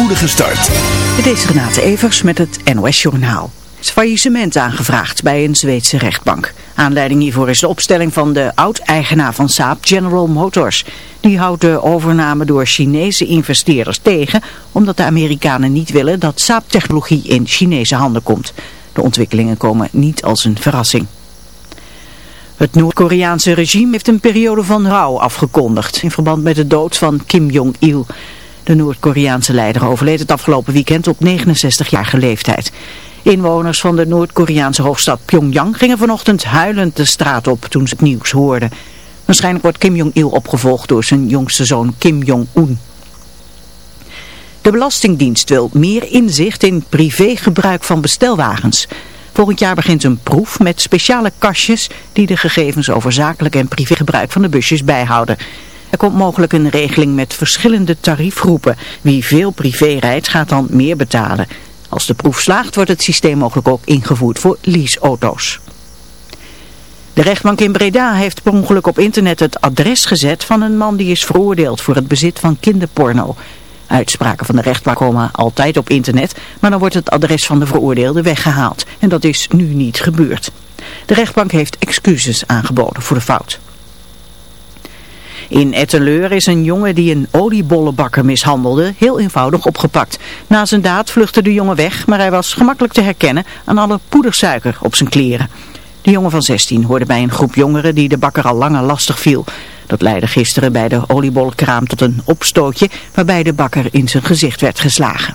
spoedige start. Is Renate Evers met het NOS Journaal. Het is faillissement aangevraagd bij een Zweedse rechtbank. Aanleiding hiervoor is de opstelling van de oud-eigenaar van Saab, General Motors. Die houdt de overname door Chinese investeerders tegen, omdat de Amerikanen niet willen dat Saab-technologie in Chinese handen komt. De ontwikkelingen komen niet als een verrassing. Het Noord-Koreaanse regime heeft een periode van rouw afgekondigd in verband met de dood van Kim Jong-il. De Noord-Koreaanse leider overleed het afgelopen weekend op 69-jarige leeftijd. Inwoners van de Noord-Koreaanse hoofdstad Pyongyang gingen vanochtend huilend de straat op toen ze het nieuws hoorden. Waarschijnlijk wordt Kim Jong-il opgevolgd door zijn jongste zoon Kim Jong-un. De Belastingdienst wil meer inzicht in privégebruik van bestelwagens. Volgend jaar begint een proef met speciale kastjes die de gegevens over zakelijk en privégebruik van de busjes bijhouden. Er komt mogelijk een regeling met verschillende tariefgroepen. Wie veel privé rijdt gaat dan meer betalen. Als de proef slaagt wordt het systeem mogelijk ook ingevoerd voor leaseauto's. De rechtbank in Breda heeft per ongeluk op internet het adres gezet van een man die is veroordeeld voor het bezit van kinderporno. Uitspraken van de rechtbank komen altijd op internet, maar dan wordt het adres van de veroordeelde weggehaald. En dat is nu niet gebeurd. De rechtbank heeft excuses aangeboden voor de fout. In Etteleur is een jongen die een oliebollenbakker mishandelde heel eenvoudig opgepakt. Na zijn daad vluchtte de jongen weg, maar hij was gemakkelijk te herkennen aan alle poedersuiker op zijn kleren. De jongen van 16 hoorde bij een groep jongeren die de bakker al langer lastig viel. Dat leidde gisteren bij de oliebollenkraam tot een opstootje waarbij de bakker in zijn gezicht werd geslagen.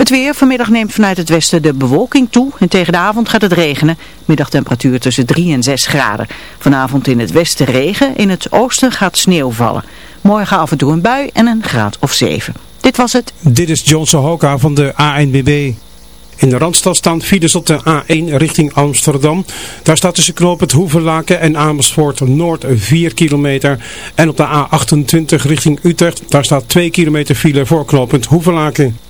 Het weer. Vanmiddag neemt vanuit het westen de bewolking toe en tegen de avond gaat het regenen. Middagtemperatuur tussen 3 en 6 graden. Vanavond in het westen regen, in het oosten gaat sneeuw vallen. Morgen af en toe een bui en een graad of 7. Dit was het. Dit is Johnson Hoka van de ANWB. In de Randstad staan files op de A1 richting Amsterdam. Daar staat tussen knoop het Hoevenlaken en Amersfoort Noord 4 kilometer. En op de A28 richting Utrecht, daar staat 2 kilometer file voor knooppunt Hoevenlaken.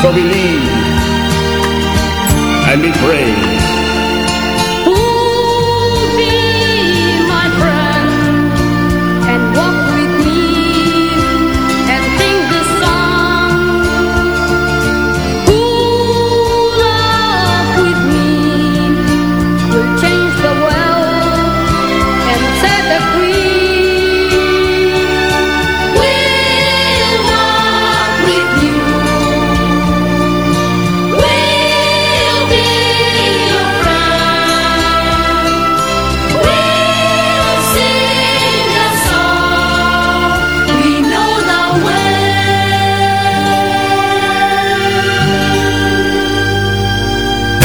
So believe and be brave.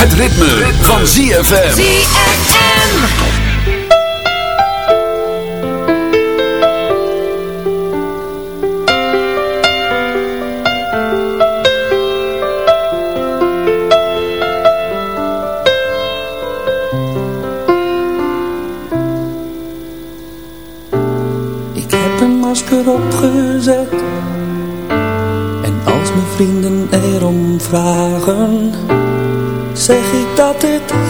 Het ritme, van ZFM. te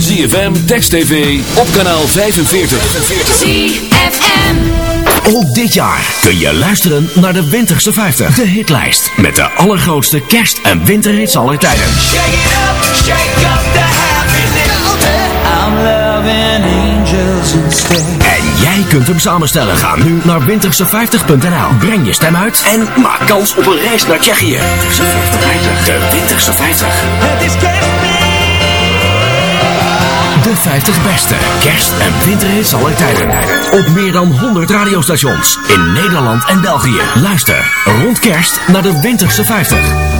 ZFM, Text TV, op kanaal 45. ZFM. Ook dit jaar kun je luisteren naar de Winterse 50. De hitlijst met de allergrootste kerst- en winterhits aller tijden. Shake it up, shake up the happiness. I'm loving angels instead. En jij kunt hem samenstellen. Ga nu naar winterse50.nl. Breng je stem uit en maak kans op een reis naar Tsjechië. De Winterse 50. Het is kerst. De 50 beste kerst- en winterhits aller tijden. Op meer dan 100 radiostations in Nederland en België. Luister rond kerst naar de Winterse 50.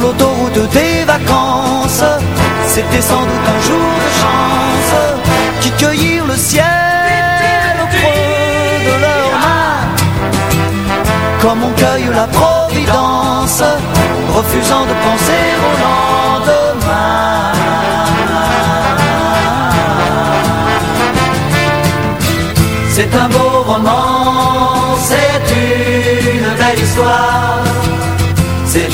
l'autoroute des vacances. C'était sans doute un jour de chance qui cueillirent le ciel au creux de leurs mains, comme on cueille la providence, refusant de penser au lendemain. C'est un beau roman, c'est une belle histoire,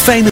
Fijne...